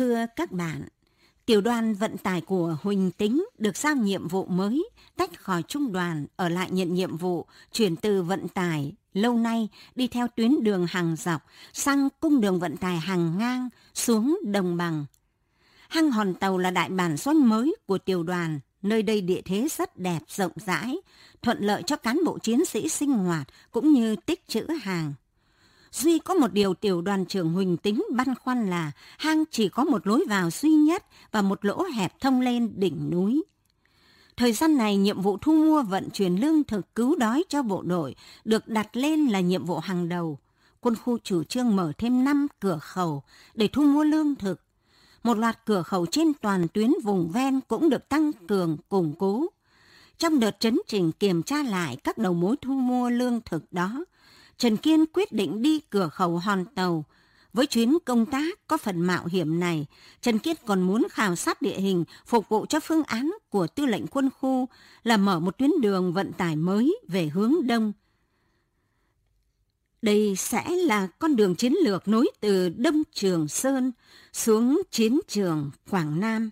Thưa các bạn, tiểu đoàn vận tải của Huỳnh Tính được giao nhiệm vụ mới, tách khỏi trung đoàn, ở lại nhận nhiệm vụ, chuyển từ vận tải lâu nay đi theo tuyến đường hàng dọc sang cung đường vận tải hàng ngang xuống đồng bằng. Hang Hòn Tàu là đại bản doanh mới của tiểu đoàn, nơi đây địa thế rất đẹp, rộng rãi, thuận lợi cho cán bộ chiến sĩ sinh hoạt cũng như tích trữ hàng. Duy có một điều tiểu đoàn trưởng Huỳnh Tính băn khoăn là hang chỉ có một lối vào duy nhất và một lỗ hẹp thông lên đỉnh núi. Thời gian này, nhiệm vụ thu mua vận chuyển lương thực cứu đói cho bộ đội được đặt lên là nhiệm vụ hàng đầu. Quân khu chủ trương mở thêm 5 cửa khẩu để thu mua lương thực. Một loạt cửa khẩu trên toàn tuyến vùng ven cũng được tăng cường, củng cố. Trong đợt chấn trình kiểm tra lại các đầu mối thu mua lương thực đó, Trần Kiên quyết định đi cửa khẩu Hòn Tàu. Với chuyến công tác có phần mạo hiểm này, Trần Kiên còn muốn khảo sát địa hình phục vụ cho phương án của tư lệnh quân khu là mở một tuyến đường vận tải mới về hướng đông. Đây sẽ là con đường chiến lược nối từ Đông Trường Sơn xuống chiến trường Quảng Nam.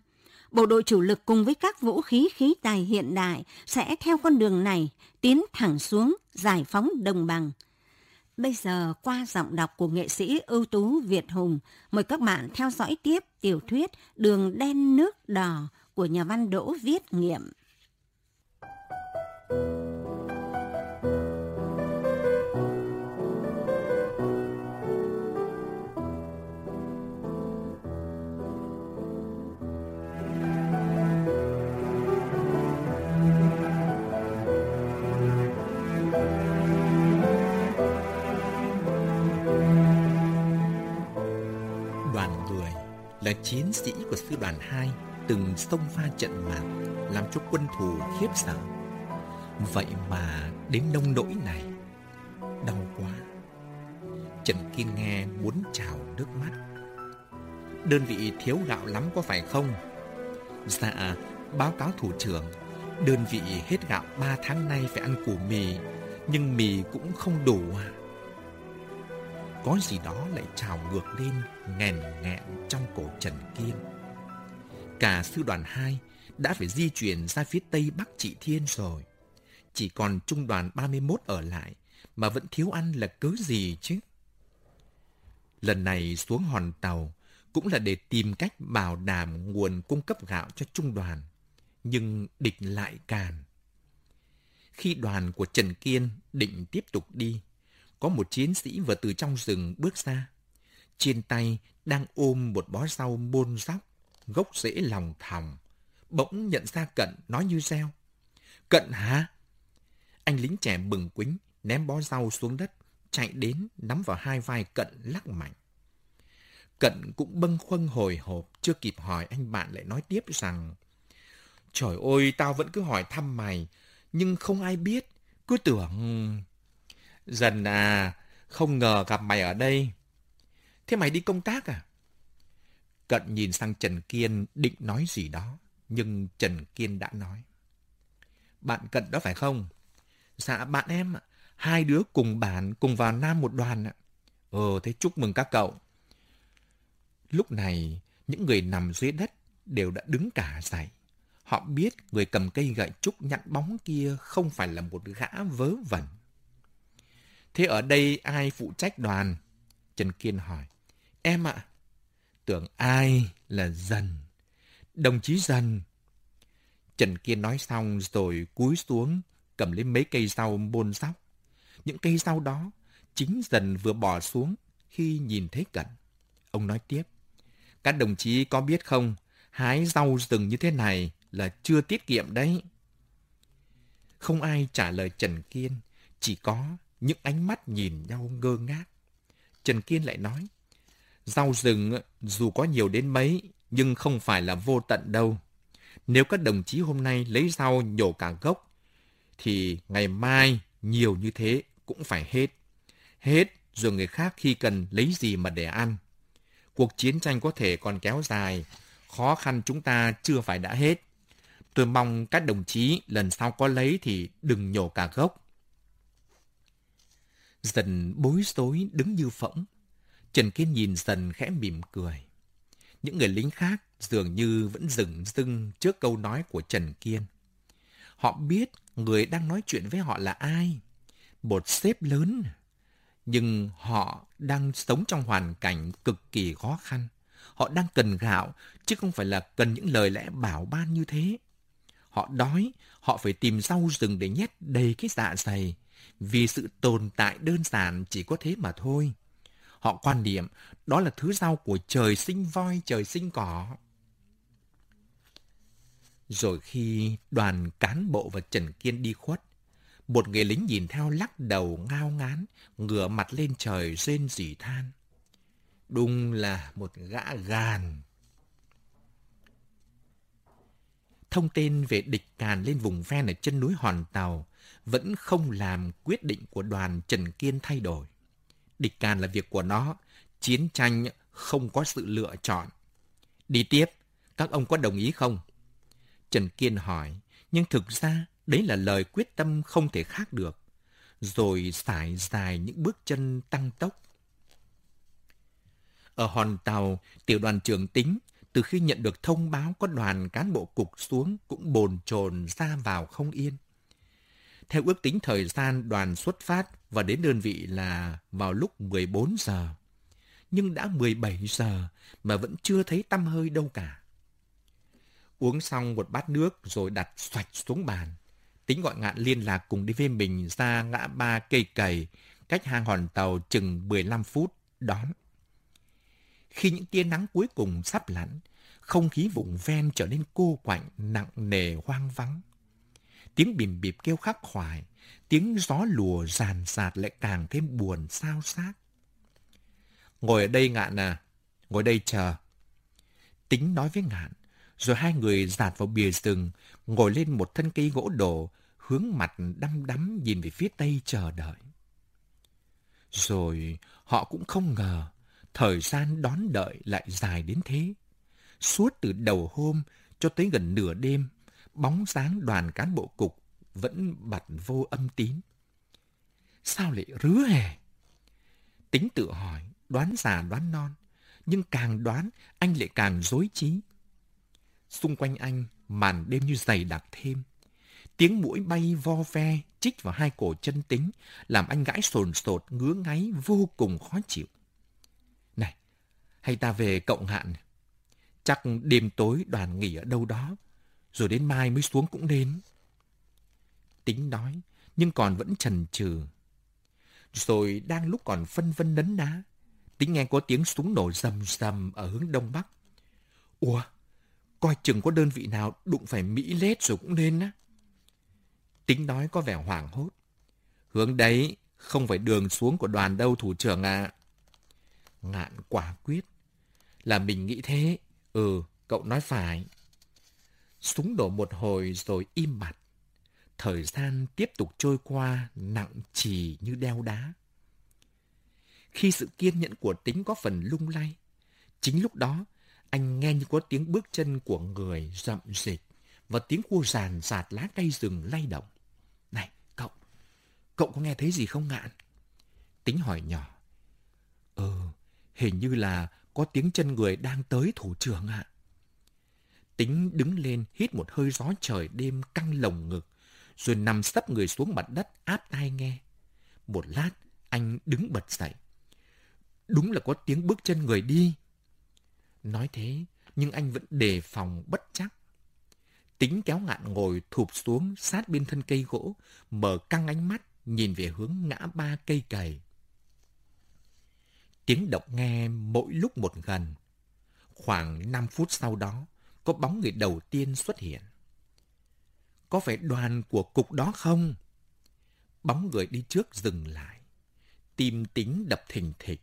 Bộ đội chủ lực cùng với các vũ khí khí tài hiện đại sẽ theo con đường này tiến thẳng xuống giải phóng đồng bằng. Bây giờ qua giọng đọc của nghệ sĩ ưu tú Việt Hùng, mời các bạn theo dõi tiếp tiểu thuyết Đường đen nước đỏ của nhà văn Đỗ Viết Nghiệm. Là chiến sĩ của sư đoàn 2 từng xông pha trận mạng làm cho quân thù khiếp sợ. Vậy mà đến nông nỗi này, đau quá. Trần Kiên nghe muốn trào nước mắt. Đơn vị thiếu gạo lắm có phải không? Dạ, báo cáo thủ trưởng, đơn vị hết gạo 3 tháng nay phải ăn củ mì, nhưng mì cũng không đủ à có gì đó lại trào ngược lên nghèn nghẹn trong cổ Trần Kiên. Cả sư đoàn 2 đã phải di chuyển ra phía tây bắc trị thiên rồi. Chỉ còn trung đoàn 31 ở lại mà vẫn thiếu ăn là cớ gì chứ? Lần này xuống hòn tàu cũng là để tìm cách bảo đảm nguồn cung cấp gạo cho trung đoàn. Nhưng địch lại càn. Khi đoàn của Trần Kiên định tiếp tục đi, có một chiến sĩ vừa từ trong rừng bước ra. Trên tay đang ôm một bó rau bôn róc, gốc rễ lòng thòng. Bỗng nhận ra Cận nói như reo. Cận hả? Anh lính trẻ bừng quính, ném bó rau xuống đất, chạy đến nắm vào hai vai Cận lắc mạnh. Cận cũng bâng khuâng hồi hộp, chưa kịp hỏi anh bạn lại nói tiếp rằng Trời ơi, tao vẫn cứ hỏi thăm mày, nhưng không ai biết, cứ tưởng... Dần à, không ngờ gặp mày ở đây. Thế mày đi công tác à? Cận nhìn sang Trần Kiên định nói gì đó, nhưng Trần Kiên đã nói. Bạn Cận đó phải không? Dạ bạn em ạ. Hai đứa cùng bản, cùng vào Nam một đoàn ạ. Ờ, thế chúc mừng các cậu. Lúc này, những người nằm dưới đất đều đã đứng cả dậy. Họ biết người cầm cây gậy trúc nhặn bóng kia không phải là một gã vớ vẩn. Thế ở đây ai phụ trách đoàn? Trần Kiên hỏi. Em ạ. Tưởng ai là dần. Đồng chí dần. Trần Kiên nói xong rồi cúi xuống, cầm lấy mấy cây rau bôn sóc. Những cây rau đó chính dần vừa bỏ xuống khi nhìn thấy cận. Ông nói tiếp. Các đồng chí có biết không, hái rau rừng như thế này là chưa tiết kiệm đấy. Không ai trả lời Trần Kiên, chỉ có những ánh mắt nhìn nhau ngơ ngác. Trần Kiên lại nói, rau rừng ờ, dù có nhiều đến mấy, nhưng không phải là vô tận đâu. Nếu các đồng chí hôm nay lấy rau nhổ cả gốc, thì ngày mai nhiều như thế cũng phải hết. Hết rồi người khác khi cần lấy gì mà để ăn. Cuộc chiến tranh có thể còn kéo dài, khó khăn chúng ta chưa phải đã hết. Tôi mong các đồng chí lần sau có lấy thì đừng nhổ cả gốc. Dần bối rối đứng như phỗng. Trần Kiên nhìn dần khẽ mỉm cười. Những người lính khác dường như vẫn dừng dưng trước câu nói của Trần Kiên. Họ biết người đang nói chuyện với họ là ai. Một sếp lớn. Nhưng họ đang sống trong hoàn cảnh cực kỳ khó khăn. Họ đang cần gạo, chứ không phải là cần những lời lẽ bảo ban như thế. Họ đói, họ phải tìm rau rừng để nhét đầy cái dạ dày. Vì sự tồn tại đơn giản chỉ có thế mà thôi. Họ quan niệm đó là thứ rau của trời sinh voi, trời sinh cỏ. Rồi khi đoàn cán bộ và Trần Kiên đi khuất, một người lính nhìn theo lắc đầu ngao ngán, ngửa mặt lên trời rên rỉ than. Đúng là một gã gàn. Thông tin về địch càn lên vùng ven ở chân núi Hòn Tàu vẫn không làm quyết định của đoàn Trần Kiên thay đổi. Địch càn là việc của nó, chiến tranh không có sự lựa chọn. Đi tiếp, các ông có đồng ý không? Trần Kiên hỏi, nhưng thực ra đấy là lời quyết tâm không thể khác được. Rồi sải dài những bước chân tăng tốc. Ở hòn tàu, tiểu đoàn trưởng tính, từ khi nhận được thông báo có đoàn cán bộ cục xuống cũng bồn chồn ra vào không yên. Theo ước tính thời gian đoàn xuất phát và đến đơn vị là vào lúc 14 giờ. Nhưng đã 17 giờ mà vẫn chưa thấy tâm hơi đâu cả. Uống xong một bát nước rồi đặt xoạch xuống bàn. Tính gọi ngạn liên lạc cùng đi với mình ra ngã ba cây cầy, cách hang hòn tàu chừng 15 phút, đón. Khi những tia nắng cuối cùng sắp lặn, không khí vùng ven trở nên cô quạnh, nặng nề, hoang vắng. Tiếng bìm bịp kêu khắc khoải, tiếng gió lùa ràn rạt lại càng thêm buồn sao xác. Ngồi ở đây ngạn à, ngồi đây chờ. Tính nói với ngạn, rồi hai người dạt vào bìa rừng, ngồi lên một thân cây gỗ đổ, hướng mặt đăm đắm nhìn về phía tây chờ đợi. Rồi họ cũng không ngờ, thời gian đón đợi lại dài đến thế. Suốt từ đầu hôm cho tới gần nửa đêm, bóng dáng đoàn cán bộ cục vẫn bật vô âm tín. Sao lại rứa hề? Tính tự hỏi, đoán già đoán non, nhưng càng đoán anh lại càng dối trí. Xung quanh anh, màn đêm như dày đặc thêm. Tiếng mũi bay vo ve, chích vào hai cổ chân tính, làm anh gãi sồn sột, ngứa ngáy, vô cùng khó chịu. Này, hay ta về cộng hạn? Chắc đêm tối đoàn nghỉ ở đâu đó, rồi đến mai mới xuống cũng đến. Tính nói, nhưng còn vẫn chần chừ. Rồi đang lúc còn phân vân nấn ná, tính nghe có tiếng súng nổ rầm rầm ở hướng đông bắc. Ủa, coi chừng có đơn vị nào đụng phải Mỹ lết rồi cũng nên á. Tính nói có vẻ hoảng hốt. Hướng đấy không phải đường xuống của đoàn đâu thủ trưởng ạ. À. Ngạn quả quyết. Là mình nghĩ thế. Ừ, cậu nói phải. Súng đổ một hồi rồi im bặt. Thời gian tiếp tục trôi qua nặng trì như đeo đá. Khi sự kiên nhẫn của tính có phần lung lay, chính lúc đó anh nghe như có tiếng bước chân của người rậm rịch và tiếng cua ràn rạt lá cây rừng lay động. Này, cậu, cậu có nghe thấy gì không ngạn? Tính hỏi nhỏ. ờ, hình như là có tiếng chân người đang tới thủ trưởng ạ. Tính đứng lên hít một hơi gió trời đêm căng lồng ngực, rồi nằm sấp người xuống mặt đất áp tai nghe. Một lát, anh đứng bật dậy. Đúng là có tiếng bước chân người đi. Nói thế, nhưng anh vẫn đề phòng bất chắc. Tính kéo ngạn ngồi thụp xuống sát bên thân cây gỗ, mở căng ánh mắt, nhìn về hướng ngã ba cây cày. Tiếng động nghe mỗi lúc một gần. Khoảng 5 phút sau đó, có bóng người đầu tiên xuất hiện. Có phải đoàn của cục đó không? Bóng người đi trước dừng lại. Tim tính đập thình thịch.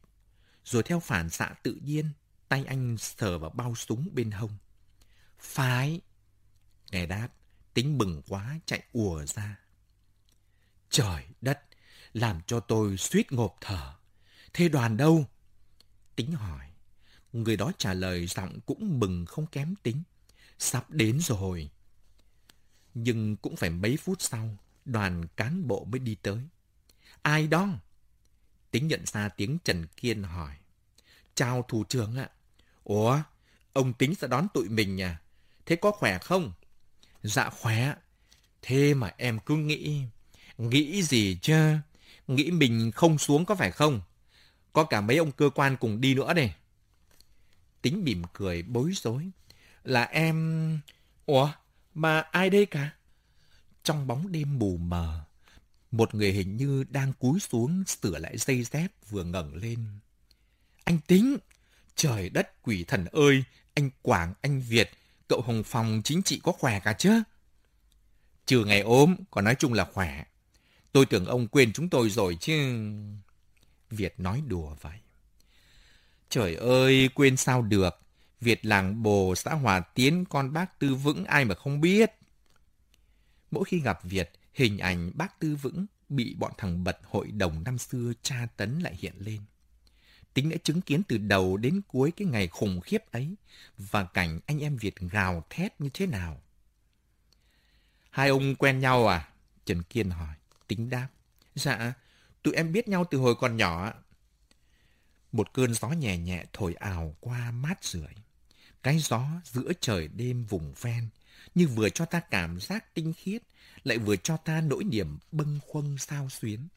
Rồi theo phản xạ tự nhiên, tay anh sờ vào bao súng bên hông. Phải. Nghe đáp, tính bừng quá chạy ùa ra. Trời đất, làm cho tôi suýt ngộp thở. Thế đoàn đâu? Tính hỏi. Người đó trả lời giọng cũng mừng không kém tính. Sắp đến rồi. Nhưng cũng phải mấy phút sau, đoàn cán bộ mới đi tới. Ai đó? Tính nhận ra tiếng Trần Kiên hỏi. Chào thủ trưởng ạ. Ủa, Ông tính sẽ đón tụi mình à? Thế có khỏe không? Dạ khỏe. Thế mà em cứ nghĩ... Nghĩ gì chứ? Nghĩ mình không xuống có phải không? Có cả mấy ông cơ quan cùng đi nữa đây. Tính mỉm cười bối rối. Là em... Ủa? Mà ai đây cả? Trong bóng đêm mù mờ, một người hình như đang cúi xuống sửa lại dây dép vừa ngẩng lên. Anh Tính! Trời đất quỷ thần ơi! Anh Quảng, anh Việt, cậu Hồng Phong chính trị có khỏe cả chứ? Trừ ngày ốm, còn nói chung là khỏe. Tôi tưởng ông quên chúng tôi rồi chứ... Việt nói đùa vậy. Trời ơi, quên sao được. Việt làng bồ xã Hòa Tiến con bác Tư Vững ai mà không biết. Mỗi khi gặp Việt, hình ảnh bác Tư Vững bị bọn thằng bật hội đồng năm xưa tra tấn lại hiện lên. Tính đã chứng kiến từ đầu đến cuối cái ngày khủng khiếp ấy và cảnh anh em Việt gào thét như thế nào. Hai ông quen nhau à? Trần Kiên hỏi. Tính đáp. Dạ, tụi em biết nhau từ hồi còn nhỏ. Một cơn gió nhẹ nhẹ thổi ảo qua mát rượi. Cái gió giữa trời đêm vùng ven như vừa cho ta cảm giác tinh khiết, lại vừa cho ta nỗi niềm bâng khuâng sao xuyến.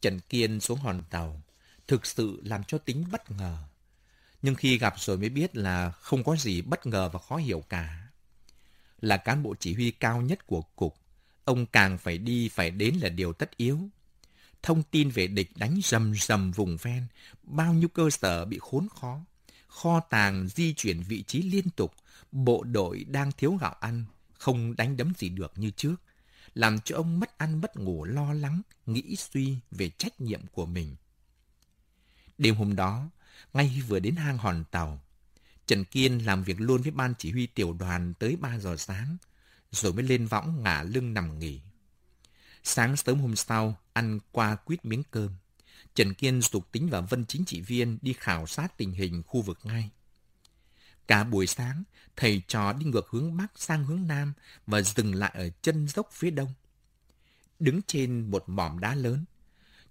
Trần Kiên xuống hòn tàu, thực sự làm cho tính bất ngờ. Nhưng khi gặp rồi mới biết là không có gì bất ngờ và khó hiểu cả. Là cán bộ chỉ huy cao nhất của cục, ông càng phải đi phải đến là điều tất yếu. Thông tin về địch đánh rầm rầm vùng ven, bao nhiêu cơ sở bị khốn khó, kho tàng di chuyển vị trí liên tục, bộ đội đang thiếu gạo ăn, không đánh đấm gì được như trước, làm cho ông mất ăn mất ngủ lo lắng, nghĩ suy về trách nhiệm của mình. Đêm hôm đó, ngay vừa đến hang hòn tàu, Trần Kiên làm việc luôn với ban chỉ huy tiểu đoàn tới 3 giờ sáng, rồi mới lên võng ngả lưng nằm nghỉ. Sáng sớm hôm sau, ăn qua quýt miếng cơm. Trần Kiên dục tính và Vân chính trị viên đi khảo sát tình hình khu vực ngay. Cả buổi sáng, thầy trò đi ngược hướng Bắc sang hướng Nam và dừng lại ở chân dốc phía Đông. Đứng trên một mỏm đá lớn,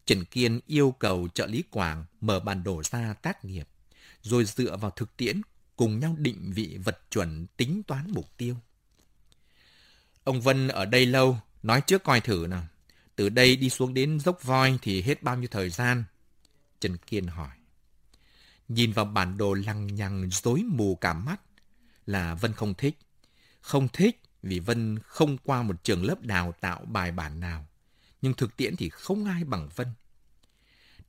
Trần Kiên yêu cầu trợ lý Quảng mở bản đồ ra tác nghiệp, rồi dựa vào thực tiễn cùng nhau định vị vật chuẩn tính toán mục tiêu. Ông Vân ở đây lâu, nói trước coi thử nào. Từ đây đi xuống đến dốc voi thì hết bao nhiêu thời gian? Trần Kiên hỏi. Nhìn vào bản đồ lằng nhằng rối mù cả mắt là Vân không thích. Không thích vì Vân không qua một trường lớp đào tạo bài bản nào. Nhưng thực tiễn thì không ai bằng Vân.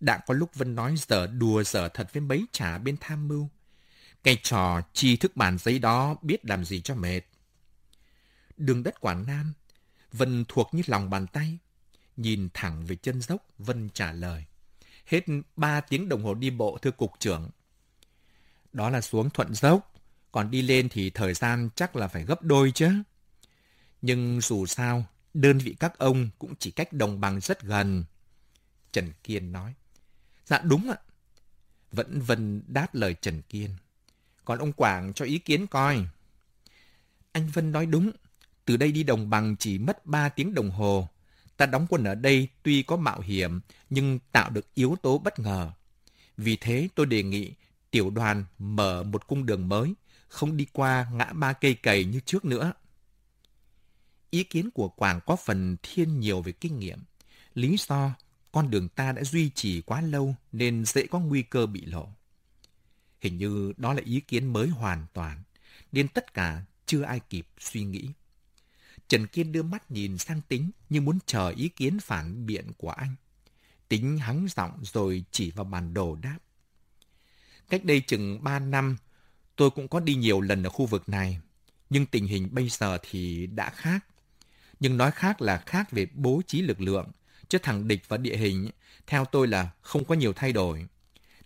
Đã có lúc Vân nói giờ đùa giờ thật với mấy trả bên tham mưu. Cái trò chi thức bản giấy đó biết làm gì cho mệt. Đường đất Quảng Nam, Vân thuộc như lòng bàn tay. Nhìn thẳng về chân dốc, Vân trả lời. Hết ba tiếng đồng hồ đi bộ thưa cục trưởng. Đó là xuống thuận dốc, còn đi lên thì thời gian chắc là phải gấp đôi chứ. Nhưng dù sao, đơn vị các ông cũng chỉ cách đồng bằng rất gần. Trần Kiên nói. Dạ đúng ạ. Vẫn Vân đáp lời Trần Kiên. Còn ông Quảng cho ý kiến coi. Anh Vân nói đúng. Từ đây đi đồng bằng chỉ mất 3 tiếng đồng hồ. Ta đóng quân ở đây tuy có mạo hiểm, nhưng tạo được yếu tố bất ngờ. Vì thế tôi đề nghị tiểu đoàn mở một cung đường mới, không đi qua ngã ba cây cầy như trước nữa. Ý kiến của Quảng có phần thiên nhiều về kinh nghiệm. Lý do con đường ta đã duy trì quá lâu nên dễ có nguy cơ bị lộ. Hình như đó là ý kiến mới hoàn toàn, nên tất cả chưa ai kịp suy nghĩ. Trần Kiên đưa mắt nhìn sang Tính như muốn chờ ý kiến phản biện của anh. Tính hắng giọng rồi chỉ vào bản đồ đáp. Cách đây chừng 3 năm, tôi cũng có đi nhiều lần ở khu vực này, nhưng tình hình bây giờ thì đã khác. Nhưng nói khác là khác về bố trí lực lượng, chứ thằng địch và địa hình, theo tôi là không có nhiều thay đổi.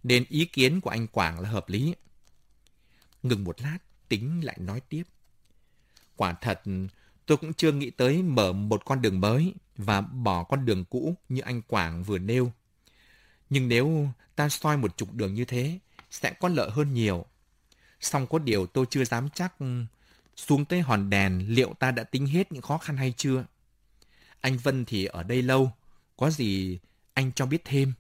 Nên ý kiến của anh Quảng là hợp lý. Ngừng một lát, tính lại nói tiếp. Quả thật, tôi cũng chưa nghĩ tới mở một con đường mới và bỏ con đường cũ như anh Quảng vừa nêu. Nhưng nếu ta soi một trục đường như thế, sẽ có lợi hơn nhiều. Song có điều tôi chưa dám chắc xuống tới hòn đèn liệu ta đã tính hết những khó khăn hay chưa. Anh Vân thì ở đây lâu, có gì anh cho biết thêm.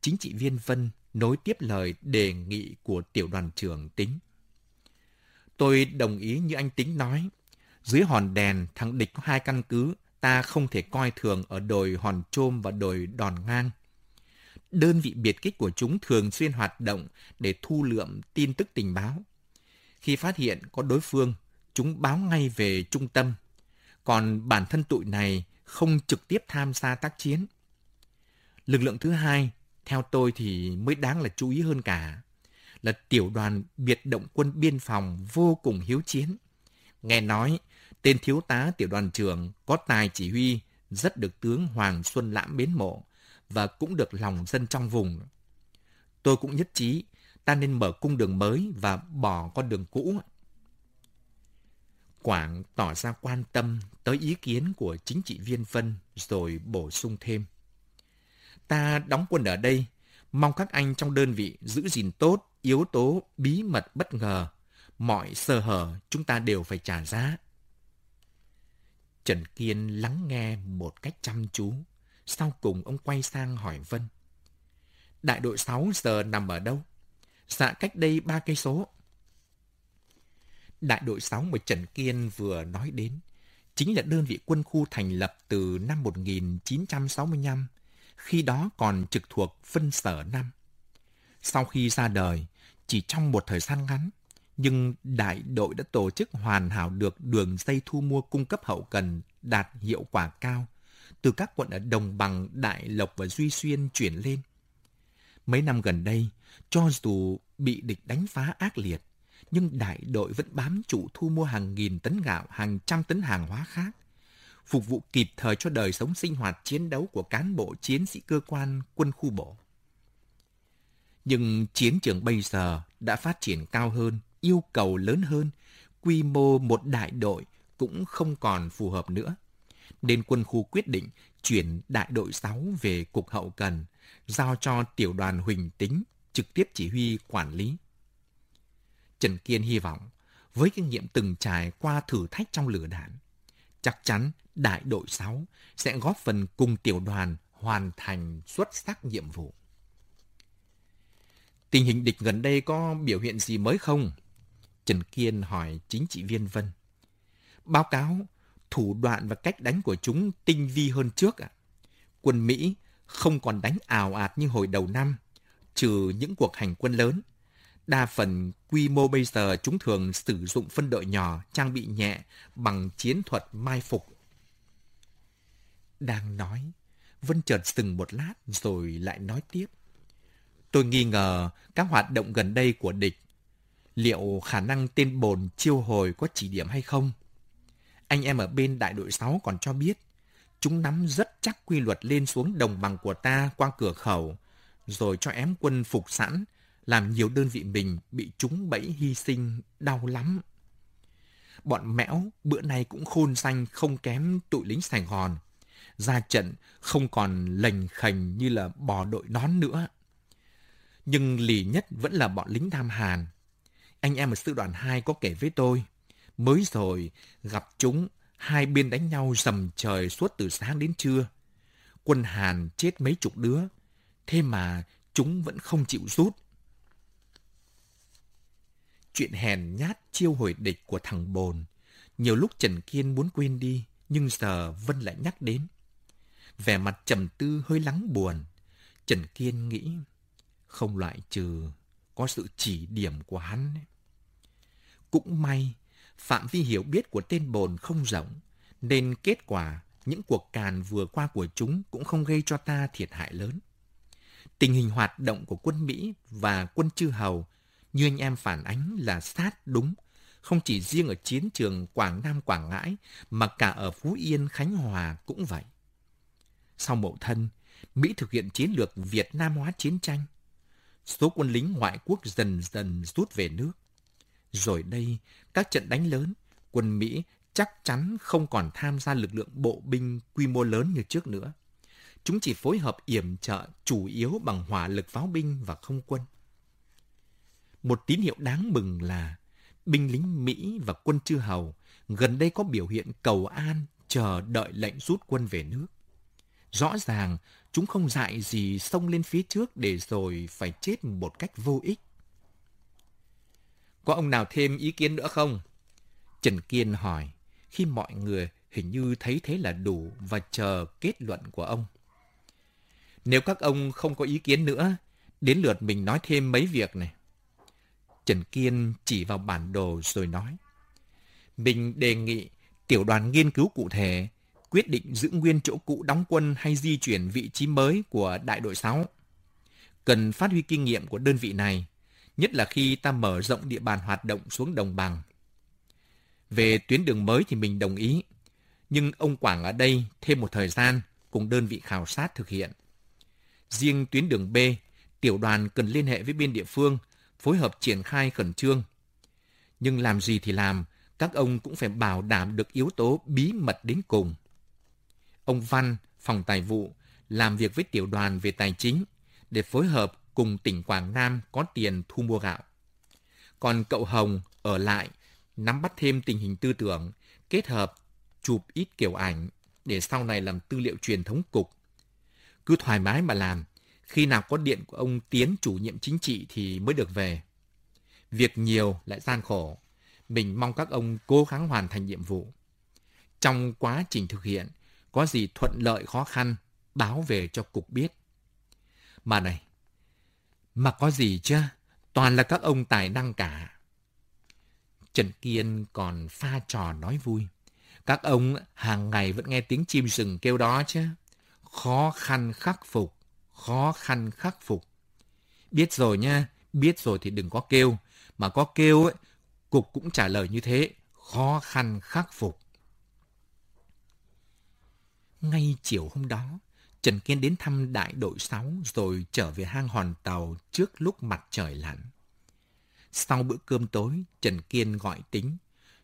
Chính trị viên Vân nối tiếp lời đề nghị của tiểu đoàn trưởng Tính. Tôi đồng ý như anh Tính nói. Dưới hòn đèn, thằng địch có hai căn cứ, ta không thể coi thường ở đồi hòn trôm và đồi đòn ngang. Đơn vị biệt kích của chúng thường xuyên hoạt động để thu lượm tin tức tình báo. Khi phát hiện có đối phương, chúng báo ngay về trung tâm. Còn bản thân tụi này không trực tiếp tham gia tác chiến. Lực lượng thứ hai, theo tôi thì mới đáng là chú ý hơn cả, là tiểu đoàn biệt động quân biên phòng vô cùng hiếu chiến. Nghe nói, tên thiếu tá tiểu đoàn trưởng có tài chỉ huy, rất được tướng Hoàng Xuân Lãm mến mộ và cũng được lòng dân trong vùng. Tôi cũng nhất trí, ta nên mở cung đường mới và bỏ con đường cũ. Quảng tỏ ra quan tâm tới ý kiến của chính trị viên Vân rồi bổ sung thêm. Ta đóng quân ở đây, mong các anh trong đơn vị giữ gìn tốt yếu tố bí mật bất ngờ. Mọi sơ hở chúng ta đều phải trả giá. Trần Kiên lắng nghe một cách chăm chú. Sau cùng ông quay sang hỏi Vân. Đại đội 6 giờ nằm ở đâu? Dạ cách đây ba cây số. Đại đội 6 mà Trần Kiên vừa nói đến chính là đơn vị quân khu thành lập từ năm 1965, khi đó còn trực thuộc phân sở 5. Sau khi ra đời, chỉ trong một thời gian ngắn, nhưng đại đội đã tổ chức hoàn hảo được đường dây thu mua cung cấp hậu cần đạt hiệu quả cao từ các quận ở Đồng Bằng, Đại Lộc và Duy Xuyên chuyển lên. Mấy năm gần đây, cho dù bị địch đánh phá ác liệt, nhưng đại đội vẫn bám trụ thu mua hàng nghìn tấn gạo, hàng trăm tấn hàng hóa khác, phục vụ kịp thời cho đời sống sinh hoạt chiến đấu của cán bộ chiến sĩ cơ quan quân khu bộ. Nhưng chiến trường bây giờ đã phát triển cao hơn, yêu cầu lớn hơn, quy mô một đại đội cũng không còn phù hợp nữa. Nên quân khu quyết định chuyển đại đội 6 về cục hậu cần, giao cho tiểu đoàn Huỳnh Tính trực tiếp chỉ huy quản lý. Trần Kiên hy vọng, với kinh nghiệm từng trải qua thử thách trong lửa đạn, chắc chắn đại đội 6 sẽ góp phần cùng tiểu đoàn hoàn thành xuất sắc nhiệm vụ. Tình hình địch gần đây có biểu hiện gì mới không? Trần Kiên hỏi chính trị viên Vân. Báo cáo, thủ đoạn và cách đánh của chúng tinh vi hơn trước ạ. Quân Mỹ không còn đánh ảo ạt như hồi đầu năm, trừ những cuộc hành quân lớn. Đa phần quy mô bây giờ chúng thường sử dụng phân đội nhỏ, trang bị nhẹ bằng chiến thuật mai phục. Đang nói, Vân chợt dừng một lát rồi lại nói tiếp. Tôi nghi ngờ các hoạt động gần đây của địch. Liệu khả năng tên bồn chiêu hồi có chỉ điểm hay không? Anh em ở bên đại đội 6 còn cho biết, chúng nắm rất chắc quy luật lên xuống đồng bằng của ta qua cửa khẩu, rồi cho ém quân phục sẵn, làm nhiều đơn vị mình bị chúng bẫy hy sinh đau lắm. Bọn mẽo bữa nay cũng khôn xanh không kém tụi lính Sài Gòn. Ra trận không còn lành khành như là bò đội nón nữa nhưng lì nhất vẫn là bọn lính Nam Hàn. Anh em ở sư đoàn 2 có kể với tôi, mới rồi gặp chúng, hai bên đánh nhau dầm trời suốt từ sáng đến trưa. Quân Hàn chết mấy chục đứa, thế mà chúng vẫn không chịu rút. Chuyện hèn nhát chiêu hồi địch của thằng Bồn, nhiều lúc Trần Kiên muốn quên đi, nhưng giờ Vân lại nhắc đến. Vẻ mặt trầm tư hơi lắng buồn, Trần Kiên nghĩ không loại trừ có sự chỉ điểm của hắn. Cũng may, phạm vi hiểu biết của tên bồn không rộng, nên kết quả những cuộc càn vừa qua của chúng cũng không gây cho ta thiệt hại lớn. Tình hình hoạt động của quân Mỹ và quân chư hầu như anh em phản ánh là sát đúng, không chỉ riêng ở chiến trường Quảng Nam Quảng Ngãi mà cả ở Phú Yên Khánh Hòa cũng vậy. Sau mậu thân, Mỹ thực hiện chiến lược Việt Nam hóa chiến tranh – số quân lính ngoại quốc dần dần rút về nước. Rồi đây, các trận đánh lớn, quân Mỹ chắc chắn không còn tham gia lực lượng bộ binh quy mô lớn như trước nữa. Chúng chỉ phối hợp yểm trợ chủ yếu bằng hỏa lực pháo binh và không quân. Một tín hiệu đáng mừng là binh lính Mỹ và quân chư hầu gần đây có biểu hiện cầu an chờ đợi lệnh rút quân về nước. Rõ ràng chúng không dại gì xông lên phía trước để rồi phải chết một cách vô ích. Có ông nào thêm ý kiến nữa không? Trần Kiên hỏi, khi mọi người hình như thấy thế là đủ và chờ kết luận của ông. Nếu các ông không có ý kiến nữa, đến lượt mình nói thêm mấy việc này. Trần Kiên chỉ vào bản đồ rồi nói. Mình đề nghị tiểu đoàn nghiên cứu cụ thể, quyết định giữ nguyên chỗ cũ đóng quân hay di chuyển vị trí mới của đại đội 6. Cần phát huy kinh nghiệm của đơn vị này, nhất là khi ta mở rộng địa bàn hoạt động xuống đồng bằng. Về tuyến đường mới thì mình đồng ý, nhưng ông Quảng ở đây thêm một thời gian cùng đơn vị khảo sát thực hiện. Riêng tuyến đường B, tiểu đoàn cần liên hệ với bên địa phương, phối hợp triển khai khẩn trương. Nhưng làm gì thì làm, các ông cũng phải bảo đảm được yếu tố bí mật đến cùng. Ông Văn, phòng tài vụ, làm việc với tiểu đoàn về tài chính để phối hợp cùng tỉnh Quảng Nam có tiền thu mua gạo. Còn cậu Hồng ở lại nắm bắt thêm tình hình tư tưởng, kết hợp chụp ít kiểu ảnh để sau này làm tư liệu truyền thống cục. Cứ thoải mái mà làm, khi nào có điện của ông Tiến chủ nhiệm chính trị thì mới được về. Việc nhiều lại gian khổ, mình mong các ông cố gắng hoàn thành nhiệm vụ. Trong quá trình thực hiện, có gì thuận lợi khó khăn, báo về cho cục biết. Mà này, mà có gì chứ, toàn là các ông tài năng cả. Trần Kiên còn pha trò nói vui. Các ông hàng ngày vẫn nghe tiếng chim rừng kêu đó chứ. Khó khăn khắc phục, khó khăn khắc phục. Biết rồi nha, biết rồi thì đừng có kêu. Mà có kêu ấy, cục cũng trả lời như thế, khó khăn khắc phục. Ngay chiều hôm đó, Trần Kiên đến thăm đại đội 6 rồi trở về hang hòn tàu trước lúc mặt trời lặn. Sau bữa cơm tối, Trần Kiên gọi tính,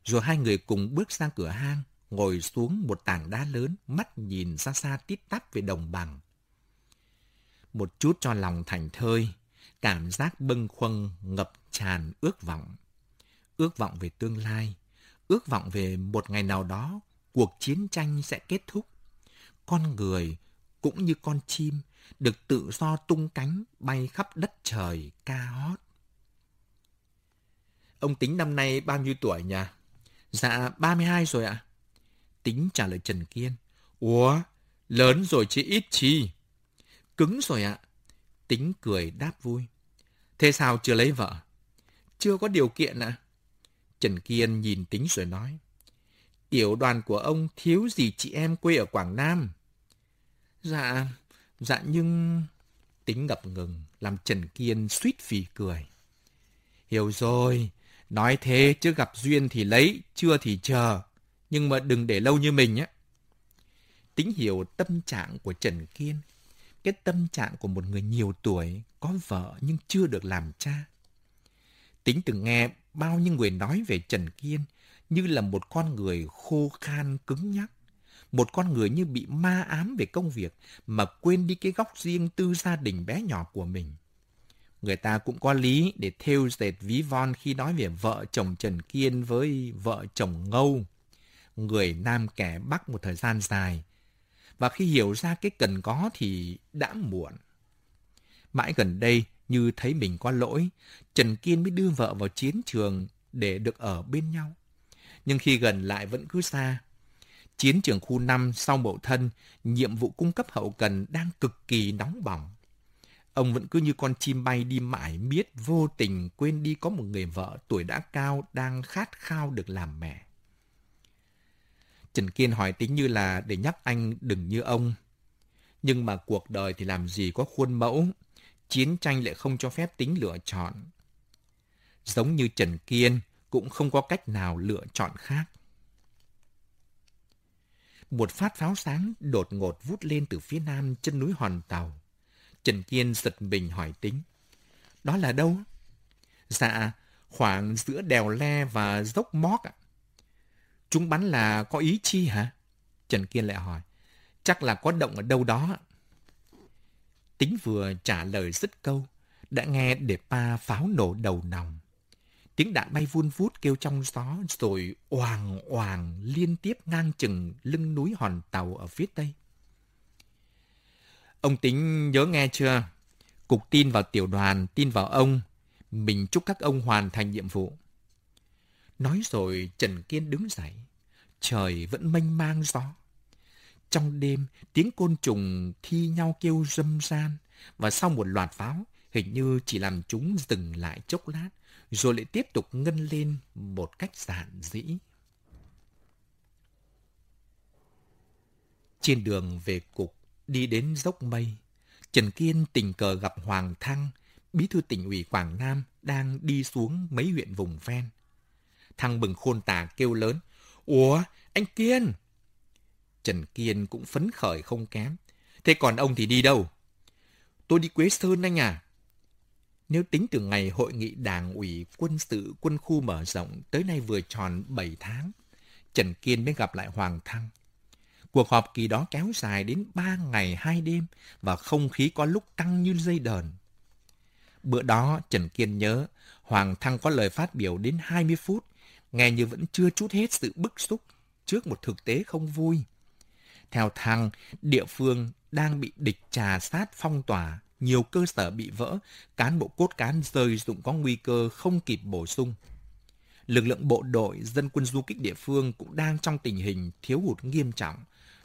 rồi hai người cùng bước sang cửa hang, ngồi xuống một tảng đá lớn, mắt nhìn xa xa tít tắp về đồng bằng. Một chút cho lòng thành thơi, cảm giác bâng khuâng ngập tràn ước vọng. Ước vọng về tương lai, ước vọng về một ngày nào đó cuộc chiến tranh sẽ kết thúc. Con người cũng như con chim được tự do tung cánh bay khắp đất trời ca hót. Ông tính năm nay bao nhiêu tuổi nhỉ? Dạ, 32 rồi ạ. Tính trả lời Trần Kiên. Ủa, lớn rồi chứ ít chi. Cứng rồi ạ. Tính cười đáp vui. Thế sao chưa lấy vợ? Chưa có điều kiện ạ. Trần Kiên nhìn Tính rồi nói. Tiểu đoàn của ông thiếu gì chị em quê ở Quảng Nam? Dạ, dạ nhưng... Tính ngập ngừng, làm Trần Kiên suýt phì cười. Hiểu rồi, nói thế chứ gặp duyên thì lấy, chưa thì chờ. Nhưng mà đừng để lâu như mình á, Tính hiểu tâm trạng của Trần Kiên. Cái tâm trạng của một người nhiều tuổi, có vợ nhưng chưa được làm cha. Tính từng nghe bao nhiêu người nói về Trần Kiên như là một con người khô khan cứng nhắc. Một con người như bị ma ám về công việc mà quên đi cái góc riêng tư gia đình bé nhỏ của mình. Người ta cũng có lý để theo dệt ví von khi nói về vợ chồng Trần Kiên với vợ chồng Ngâu. Người Nam kẻ Bắc một thời gian dài. Và khi hiểu ra cái cần có thì đã muộn. Mãi gần đây, như thấy mình có lỗi, Trần Kiên mới đưa vợ vào chiến trường để được ở bên nhau. Nhưng khi gần lại vẫn cứ xa. Chiến trường khu 5 sau mậu thân, nhiệm vụ cung cấp hậu cần đang cực kỳ nóng bỏng. Ông vẫn cứ như con chim bay đi mãi miết vô tình quên đi có một người vợ tuổi đã cao đang khát khao được làm mẹ. Trần Kiên hỏi tính như là để nhắc anh đừng như ông. Nhưng mà cuộc đời thì làm gì có khuôn mẫu, chiến tranh lại không cho phép tính lựa chọn. Giống như Trần Kiên cũng không có cách nào lựa chọn khác. Một phát pháo sáng đột ngột vút lên từ phía nam chân núi Hòn Tàu. Trần Kiên giật mình hỏi tính. Đó là đâu? Dạ, khoảng giữa đèo le và dốc móc ạ. Chúng bắn là có ý chi hả? Trần Kiên lại hỏi. Chắc là có động ở đâu đó. Tính vừa trả lời dứt câu, đã nghe để pa pháo nổ đầu nòng. Tiếng đạn bay vun vút kêu trong gió rồi oàng oàng liên tiếp ngang chừng lưng núi hòn tàu ở phía tây. Ông tính nhớ nghe chưa? Cục tin vào tiểu đoàn, tin vào ông. Mình chúc các ông hoàn thành nhiệm vụ. Nói rồi Trần Kiên đứng dậy. Trời vẫn mênh mang gió. Trong đêm, tiếng côn trùng thi nhau kêu râm ran. Và sau một loạt pháo, hình như chỉ làm chúng dừng lại chốc lát, rồi lại tiếp tục ngân lên một cách giản dĩ. Trên đường về cục, đi đến dốc mây, Trần Kiên tình cờ gặp Hoàng Thăng, bí thư tỉnh ủy Quảng Nam đang đi xuống mấy huyện vùng ven. Thăng bừng khôn tả kêu lớn, Ủa, anh Kiên! Trần Kiên cũng phấn khởi không kém. Thế còn ông thì đi đâu? Tôi đi Quế Sơn anh à. Nếu tính từ ngày hội nghị đảng ủy quân sự quân khu mở rộng tới nay vừa tròn 7 tháng, Trần Kiên mới gặp lại Hoàng Thăng. Cuộc họp kỳ đó kéo dài đến 3 ngày 2 đêm và không khí có lúc căng như dây đờn. Bữa đó Trần Kiên nhớ Hoàng Thăng có lời phát biểu đến 20 phút, nghe như vẫn chưa chút hết sự bức xúc trước một thực tế không vui. Theo Thăng, địa phương đang bị địch trà sát phong tỏa, nhiều cơ sở bị vỡ, cán bộ cốt cán rơi dụng có nguy cơ không kịp bổ sung. Lực lượng bộ đội, dân quân du kích địa phương cũng đang trong tình hình thiếu hụt nghiêm trọng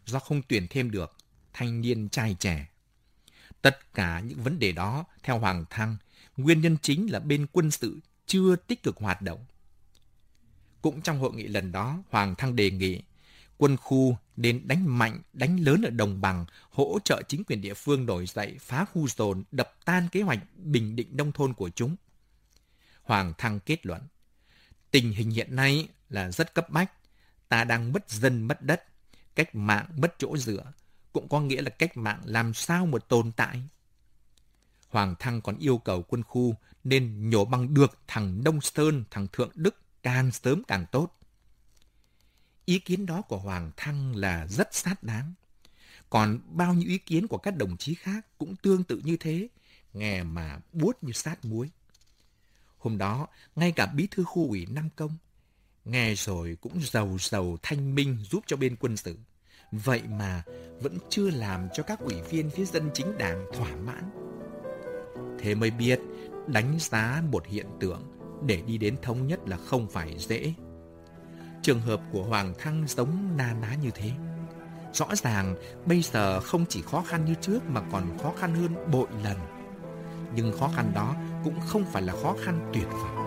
do không tuyển thêm được thanh niên trai trẻ. Tất cả những vấn đề đó, theo Hoàng Thăng, nguyên nhân chính là bên quân sự chưa tích cực hoạt động. Cũng trong hội nghị lần đó, Hoàng Thăng đề nghị quân khu nên đánh mạnh, đánh lớn ở đồng bằng, hỗ trợ chính quyền địa phương nổi dậy, phá khu dồn, đập tan kế hoạch bình định nông thôn của chúng. Hoàng Thăng kết luận, tình hình hiện nay là rất cấp bách, ta đang mất dân mất đất, cách mạng mất chỗ dựa, cũng có nghĩa là cách mạng làm sao mà tồn tại. Hoàng Thăng còn yêu cầu quân khu nên nhổ bằng được thằng Đông Sơn, thằng Thượng Đức càng sớm càng tốt. Ý kiến đó của Hoàng Thăng là rất sát đáng. Còn bao nhiêu ý kiến của các đồng chí khác cũng tương tự như thế, nghe mà buốt như sát muối. Hôm đó, ngay cả bí thư khu ủy Nam Công, nghe rồi cũng giàu giàu thanh minh giúp cho bên quân sự. Vậy mà vẫn chưa làm cho các ủy viên phía dân chính đảng thỏa mãn. Thế mới biết đánh giá một hiện tượng để đi đến thống nhất là không phải dễ. Trường hợp của Hoàng Thăng giống na ná như thế. Rõ ràng, bây giờ không chỉ khó khăn như trước mà còn khó khăn hơn bội lần. Nhưng khó khăn đó cũng không phải là khó khăn tuyệt vọng.